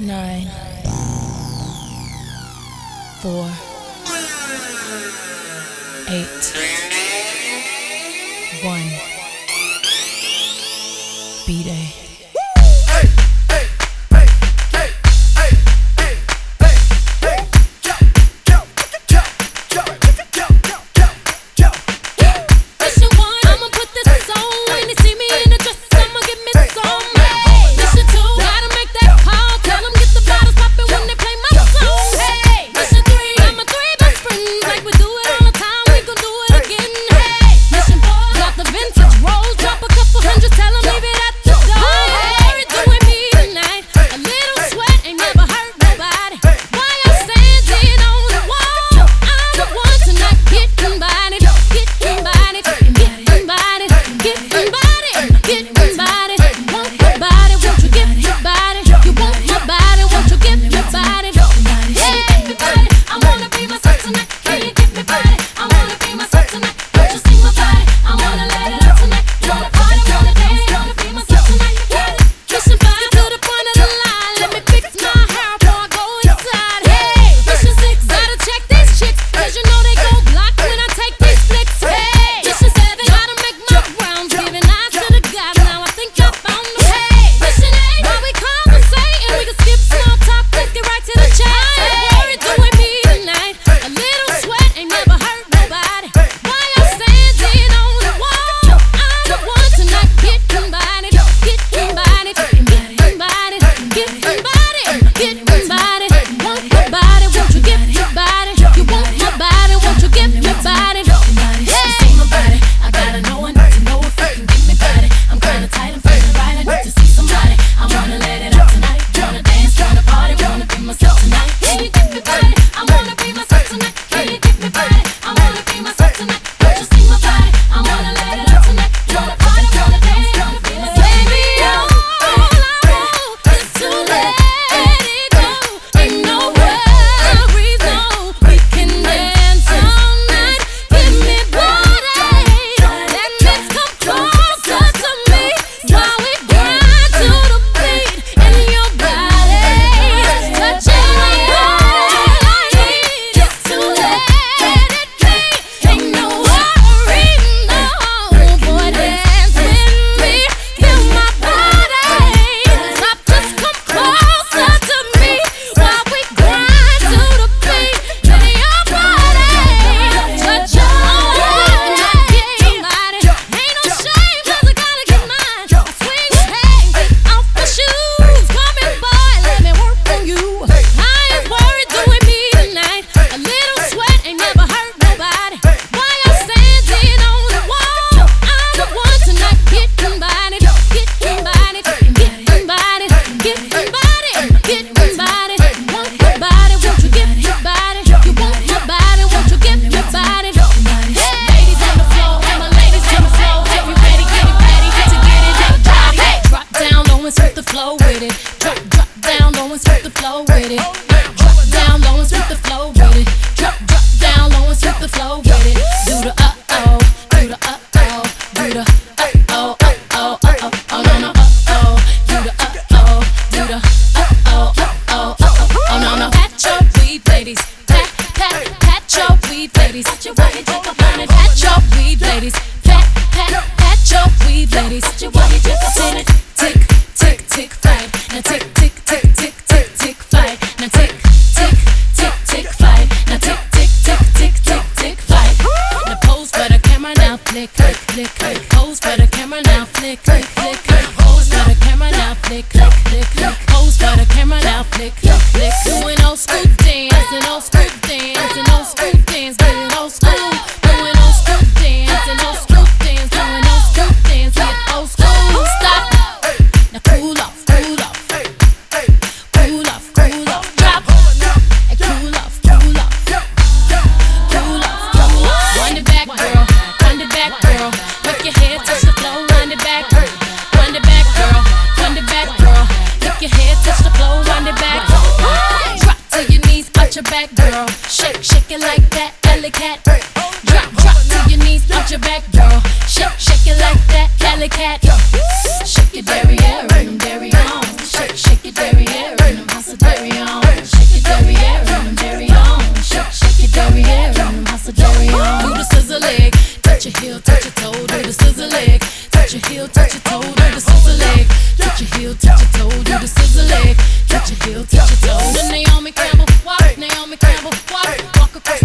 nine, four, eight, one, B'day. flow with it. Do the uh oh, do the uh oh, do the uh oh, uh oh, uh oh, oh no no uh oh, do the uh oh, do the uh oh, uh oh, uh, oh. no no. Pat your weed, ladies. Pat pat pat your weed, ladies. Pat your weed, drink up on it. Pat your weed, ladies. Pat pat pat your weed, ladies. Pat your weed, just flick, flick, flick. Pose for the camera now, flick. alley cat. Yeah. Shake your derriere hey, and derriere. Hey, shake, shake your derriere hey, and hustle derriere. Shake your derriere and I'm derriere. Shake, shake your derriere and I'm hustle derriere. Do the scissor leg, touch your heel, touch your toe. Do the scissor leg, touch your heel, touch your toe. Do the scissor leg, oh, touch your heel, touch your toe. Do the scissor leg, touch your heel, touch your toe. Then Naomi Campbell walk, Naomi Campbell walk, walk across.